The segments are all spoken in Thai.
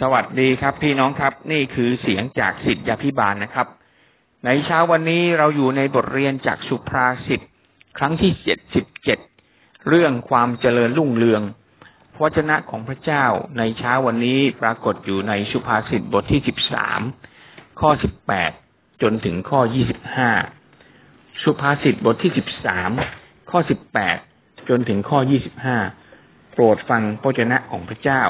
สวัสดีครับ พี่น้องครับ นี่คือเสียงจากสิทธยาพิบาลนะครับ ในเช้าวันนี้เราอยู่ในบทเรียนจากสุภาษิตครั้งที่เจ็ดสิบเจ็ดเรื่องความเจริญรุ่งเรืองพระวจนะของพระเจ้าในเช้าวันนี้ปรากฏอยู่ในสุภาษิตบทที่สิบสามข้อสิบแปดจนถึงข้อยี่สิบห้าสุภาษิตบทที่สิบสามข้อสิบแปดจนถึงข้อยี่สิบห้าโปรดฟังพระวจนะของพระเจ้า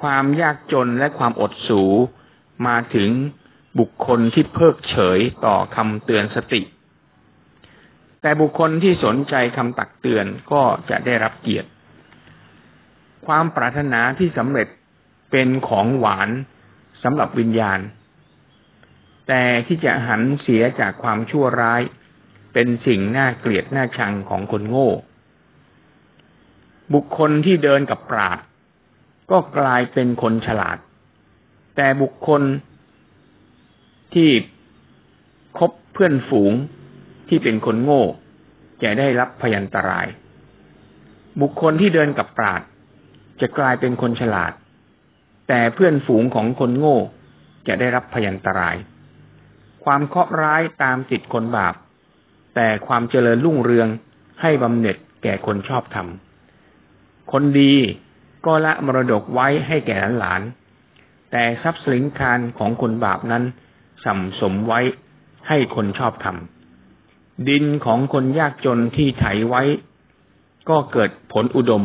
ความยากจนและความอดสูมาถึงบุคคลที่เพิกเฉยต่อคำเตือนสติ แต่บุคคลที่สนใจคำตักเตือนก็จะได้รับเกียรติ ความปรารถนาที่สำเร็จเป็นของหวานสำหรับวิญญาณ แต่ที่จะหันเสียจากความชั่วร้าย เป็นสิ่งน่าเกลียดน่าชังของคนโง่ บุคคลที่เดินกับปราด ก็กลายเป็นคนฉลาด แต่บุคคลที่คบเพื่อนฝูงที่เป็นคนโง่ จะได้รับพยันตราย บุคคลที่เดินกับปราดจะกลายเป็นคนฉลาด แต่เพื่อนฝูงของคนโง่ จะได้รับพยันตราย ความเคราะห์ร้ายตามติดคนบาป แต่ความเจริญรุ่งเรืองให้บำเหน็จแก่คนชอบธรรม คนดี ก็ละมรดกไว้ให้แก่หลานแต่ทรัพย์สินคารของคนบาปนั้นสัมสมไว้ให้คนชอบทำดินของคนยากจนที่ไถไว้ ก็เกิดผลอุดม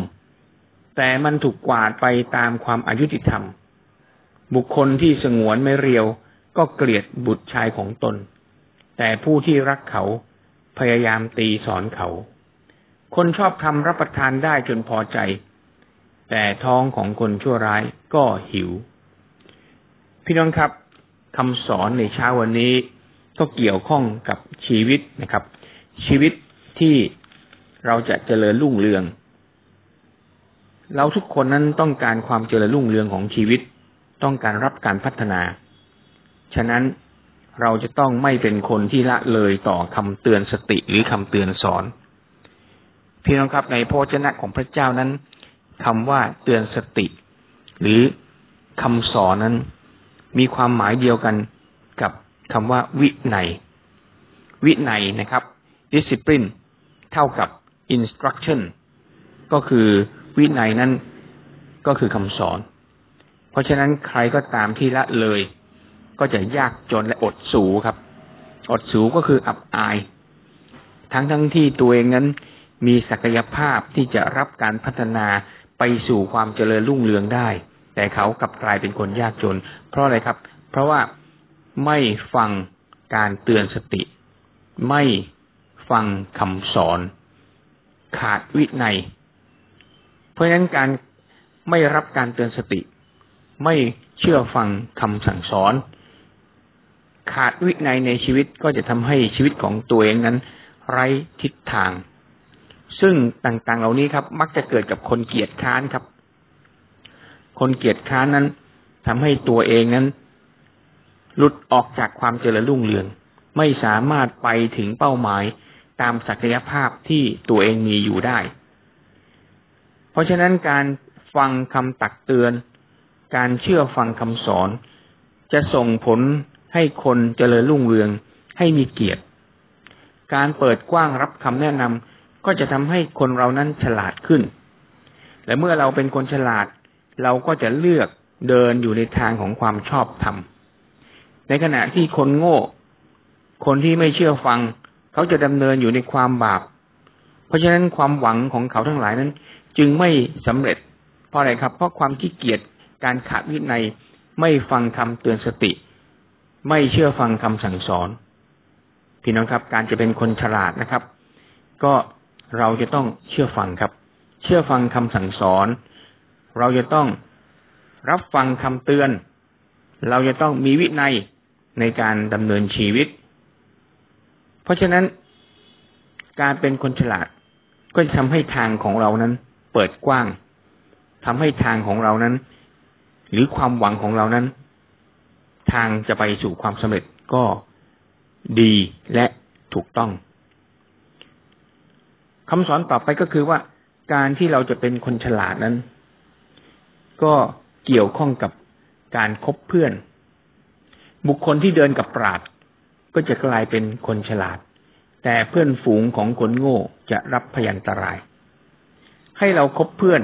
แต่มันถูกกวาดไปตามความอายุติธรรม บุคคลที่สงวนไม่เรียว ก็เกลียดบุตรชายของตน แต่ผู้ที่รักเขาพยายามตีสอนเขา คนชอบทำรับประทานได้จนพอใจ แต่ท้องของคนชั่วร้ายก็หิว พี่น้องครับคำสอนในเช้าวันนี้ก็เกี่ยวข้องกับชีวิตนะครับ ชีวิตที่เราจะเจริญรุ่งเรือง เราทุกคนนั้นต้องการความเจริญรุ่งเรืองของชีวิต ต้องการรับการพัฒนา ฉะนั้นเราจะต้องไม่เป็นคนที่ละเลยต่อคำเตือนสติหรือคำเตือนสอน พี่น้องครับในพระเจ้าของพระเจ้านั้น คำว่าเตือนสติ หรือคำสอนนั้น มีความหมายเดียวกันกับคำว่าวินัยวินัยนะครับ discipline เท่ากับ instruction ก็คือวินัยนั้นก็คือคำสอน เพราะฉะนั้นใครก็ตามที่ละเลย ก็จะยากจนและอดสูครับ อดสูก็คืออับอาย ทั้งทั้งที่ตัวเองนั้นมีศักยภาพที่จะรับการพัฒนา ไปสู่ความเจริญรุ่งเรืองได้ แต่เขากลับกลายเป็นคนยากจน เพราะอะไรครับ เพราะว่าไม่ฟังการเตือนสติ ไม่ฟังคำสอน ขาดวินัย เพราะฉะนั้นการไม่รับการเตือนสติ ไม่เชื่อฟังคำสั่งสอน ขาดวินัยในชีวิตก็จะทำให้ชีวิตของตัวเองนั้น ไร้ทิศทาง ซึ่งต่างๆ เหล่านี้ครับ มักจะเกิดกับคนเกียจค้านครับ คนเกียจค้านนั้นทำให้ตัวเองนั้น หลุดออกจากความเจริญรุ่งเรือง ไม่สามารถไปถึงเป้าหมายตามศักยภาพที่ตัวเองมีอยู่ได้ เพราะฉะนั้นการฟังคำตักเตือน การเชื่อฟังคำสอน จะส่งผลให้คนเจริญรุ่งเรืองให้มีเกียรติ การเปิดกว้างรับคำแนะนำ ก็จะทำให้คนเรานั้นฉลาดขึ้น และเมื่อเราเป็นคนฉลาด เราก็จะเลือกเดินอยู่ในทางของความชอบธรรม ในขณะที่คนโง่ คนที่ไม่เชื่อฟัง เขาจะดำเนินอยู่ในความบาป เพราะฉะนั้นความหวังของเขาทั้งหลายนั้น จึงไม่สำเร็จ เพราะอะไรครับ เพราะความขี้เกียจ การขาดวินัย ไม่ฟังคำเตือนสติ ไม่เชื่อฟังคำสั่งสอน พี่น้องครับ การจะเป็นคนฉลาดนะครับ ก็ เราจะต้องเชื่อฟังครับ เชื่อฟังคำสั่งสอน เราจะต้องรับฟังคำเตือน เราจะต้องมีวินัยในการดำเนินชีวิต เพราะฉะนั้น การเป็นคนฉลาดก็จะทำให้ทางของเรานั้น เปิดกว้างทำให้ทางของเรานั้น หรือความหวังของเรานั้น ทางจะไปสู่ความสำเร็จก็ดีและถูกต้อง คำสอนต่อไปก็คือว่าการที่เราจะเป็นคนฉลาดนั้น ก็เกี่ยวข้องกับการคบเพื่อน บุคคลที่เดินกับปราดก็จะกลายเป็นคนฉลาด แต่เพื่อนฝูงของคนโง่จะรับพยันตราย ให้เราคบเพื่อน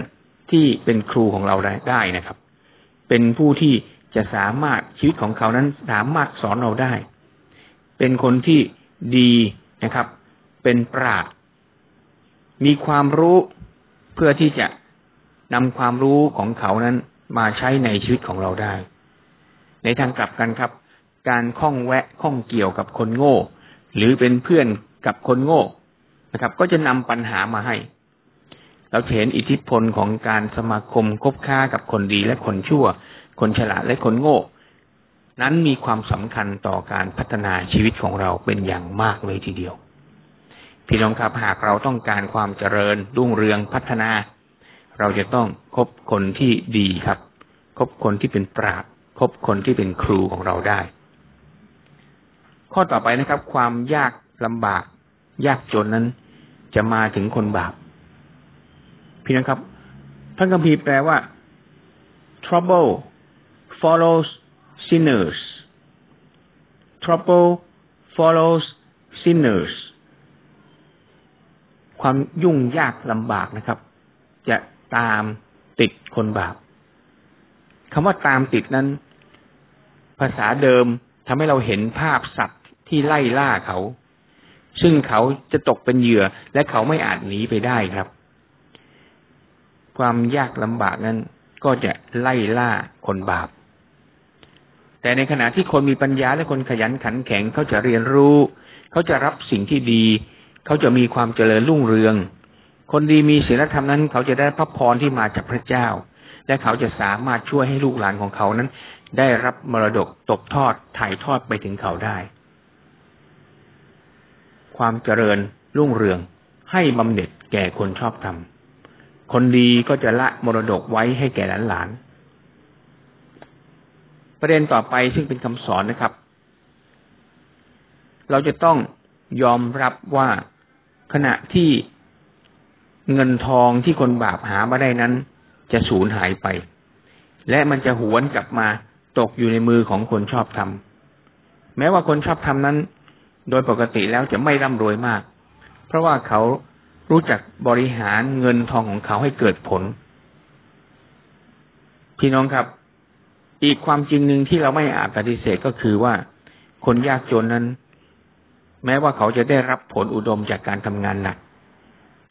ที่เป็นครูของเราได้นะครับ เป็นผู้ที่จะสามารถชีวิตของเขานั้นสามารถสอนเราได้ เป็นคนที่ดีนะครับ เป็นปราด มีความรู้เพื่อที่จะนำความรู้ของเขานั้นมาใช้ในชีวิตของเราได้ ในทางกลับกันครับ การข้องแวะข้องเกี่ยวกับคนโง่ หรือเป็นเพื่อนกับคนโง่นะครับ ก็จะนำปัญหามาให้ เราเห็นอิทธิพลของการสมาคมคบค้ากับคนดีและคนชั่ว คนฉลาดและคนโง่ นั้นมีความสำคัญต่อการพัฒนาชีวิตของเราเป็นอย่างมากเลยทีเดียว พี่น้องครับหากเราต้องการความเจริญรุ่งเรืองพัฒนา เราจะต้องคบคนที่ดีครับ คบคนที่เป็นปราบคบคนที่เป็นครูของเราได้ ข้อต่อไปนะครับ ความยากลำบาก ยากจนนั้น จะมาถึงคนบาป พี่นะครับท่านคัมภีร์แปลว่า trouble follows sinners trouble follows sinners ความยุ่งยากลำบากนะครับ จะตามติดคนบาปคำว่าตามติดนั้น ภาษาเดิมทำให้เราเห็นภาพสัตว์ที่ไล่ล่าเขา ซึ่งเขาจะตกเป็นเหยื่อ และเขาไม่อาจหนีไปได้ครับ ความยากลำบากนั้น ก็จะไล่ล่าคนบาป แต่ในขณะที่คนมีปัญญาและคนขยันขันแข็งเขาจะเรียนรู้ เขาจะรับสิ่งที่ดี เขาจะมีความเจริญรุ่งเรือง คนดีมีศีลธรรมนั้น เขาจะได้พระพรที่มาจากพระเจ้า และเขาจะสามารถช่วยให้ลูกหลานของเขานั้น ได้รับมรดกตกทอดถ่ายทอดไปถึงเขาได้ ความเจริญรุ่งเรือง ให้บำเหน็จแก่คนชอบธรรมคนดีก็จะละมรดกไว้ให้แก่หลานหลานประเด็นต่อไปซึ่งเป็นคำสอนนะครับ เราจะต้องยอมรับว่า ขณะที่เงินทองที่คนบาปหามาได้นั้น จะสูญหายไป และมันจะหวนกลับมาตกอยู่ในมือของคนชอบทำแม้ว่าคนชอบทำนั้น โดยปกติแล้วจะไม่ร่ำรวยมาก เพราะว่าเขารู้จักบริหารเงินทองของเขาให้เกิดผล พี่น้องครับ อีกความจริงหนึ่งที่เราไม่อาจปฏิเสธก็คือว่า คนยากจนนั้น แม้ว่าเขาจะได้รับผลอุดมจากการทำงานหนัก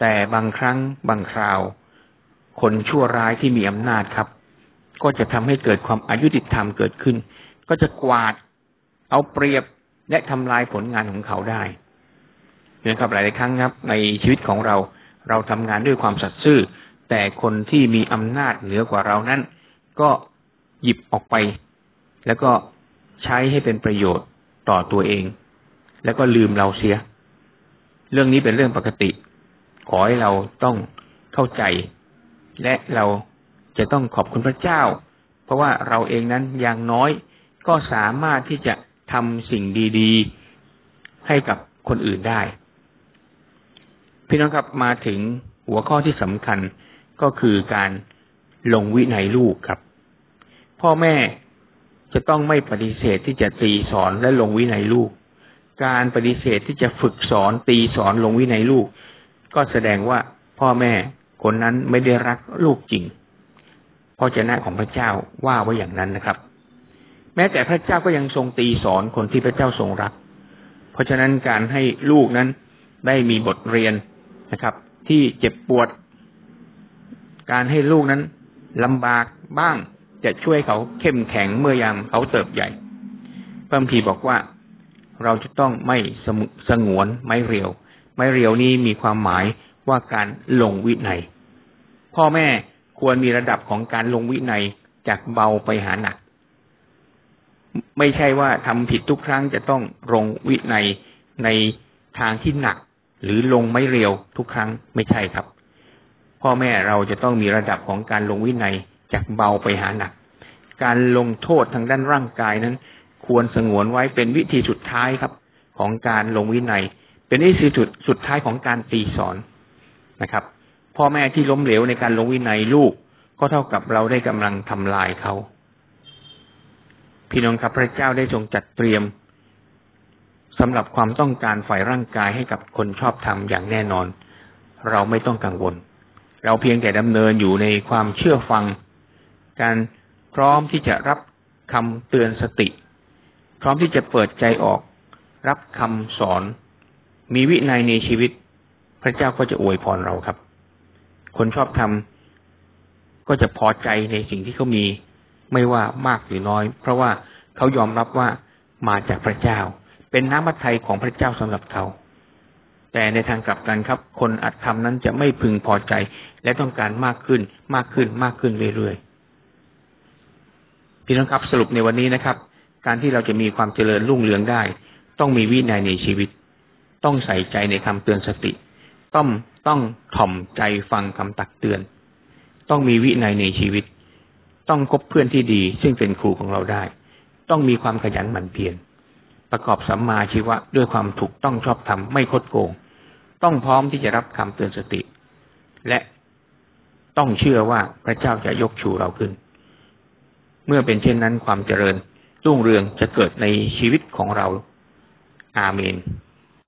แต่บางครั้งบางคราว คนชั่วร้ายที่มีอำนาจครับ ก็จะทำให้เกิดความอายุติธรรมเกิดขึ้น ก็จะกวาด เอาเปรียบและทำลายผลงานของเขาได้เนี่ยครับหลายๆครั้งครับ ในชีวิตของเราเราทำงานด้วยความสัตย์ซื่อ แต่คนที่มีอำนาจเหนือกว่าเรานั้น ก็หยิบออกไป แล้วก็ใช้ให้เป็นประโยชน์ต่อตัวเอง แล้วก็ลืมเราเสีย เรื่องนี้เป็นเรื่องปกติ ขอให้เราต้องเข้าใจ และเราจะต้องขอบคุณพระเจ้า เพราะว่าเราเองนั้นอย่างน้อยก็สามารถที่จะทำสิ่งดี ๆ ให้กับคนอื่นได้ พี่น้องครับมาถึงหัวข้อที่สำคัญก็คือการลงวินัยลูกครับ พ่อแม่จะต้องไม่ปฏิเสธที่จะตีสอนและลงวินัยลูก การปฏิเสธที่จะฝึกสอนตีสอนลงวินัยลูก ก็แสดงว่าพ่อแม่คนนั้นไม่ได้รักลูกจริงพระเจ้าของพระเจ้าว่าไว้อย่างนั้นนะครับ แม้แต่พระเจ้าก็ยังทรงตีสอนคนที่พระเจ้าทรงรัก เพราะฉะนั้นการให้ลูกนั้นได้มีบทเรียนนะครับ ที่เจ็บปวด การให้ลูกนั้นลำบากบ้างจะช่วยเขาเข้มแข็งเมื่อยามเขาเติบใหญ่พระพีบอกว่า เราจะต้องไม่สงวนไม่เรียว ไม้เรียวนี้มีความหมายว่าการลงวินัย พ่อแม่ควรมีระดับของการลงวินัยจากเบาไปหาหนัก ไม่ใช่ว่าทำผิดทุกครั้งจะต้องลงวินัยในทางที่หนัก หรือลงไม้เรียวทุกครั้งไม่ใช่ครับ พ่อแม่เราจะต้องมีระดับของการลงวินัยจากเบาไปหาหนัก การลงโทษทางด้านร่างกายนั้น ควรสงวนไว้เป็นวิธีสุดท้ายครับ ของการลงวินัย เป็นนี่คือจุดสุดท้ายของการตีสอนนะครับ พ่อแม่ที่ล้มเหลวในการลงวินัยลูก ก็เท่ากับเราได้กำลังทำลายเขาพี่น้องครับพระเจ้าได้ทรงจัดเตรียมสำหรับความต้องการฝ่ายร่างกายให้กับคนชอบธรรมอย่างแน่นอน เราไม่ต้องกังวล เราเพียงแต่ดำเนินอยู่ในความเชื่อฟัง การพร้อมที่จะรับคำเตือนสติ พร้อมที่จะเปิดใจออก รับคำสอน มีวินัยในชีวิต พระเจ้าก็จะอวยพรเราครับ คนชอบทำก็จะพอใจในสิ่งที่เขามี ไม่ว่ามากหรือน้อย เพราะว่าเขายอมรับว่ามาจากพระเจ้า เป็นน้ำมัทไทยของพระเจ้าสำหรับเขา แต่ในทางกลับกันครับ คนอัตธรรมนั้นจะไม่พึงพอใจ และต้องการมากขึ้น มากขึ้น มากขึ้นเรื่อยๆพี่น้องครับสรุปในวันนี้นะครับ การที่เราจะมีความเจริญรุ่งเรืองได้ ต้องมีวินัยในชีวิต ต้องใส่ใจในคำเตือนสติ ต้องต้องถ่อมใจฟังคำตักเตือน ต้องมีวินัยในชีวิต ต้องคบเพื่อนที่ดี ซึ่งเป็นครูของเราได้ ต้องมีความขยันหมั่นเพียรประกอบสัมมาชีวะด้วยความถูกต้องชอบธรรมไม่คดโกง ต้องพร้อมที่จะรับคำเตือนสติ และต้องเชื่อว่าพระเจ้าจะยกชูเราขึ้น เมื่อเป็นเช่นนั้นความเจริญ รุ่งเรืองจะเกิดในชีวิตของเรา อาเมน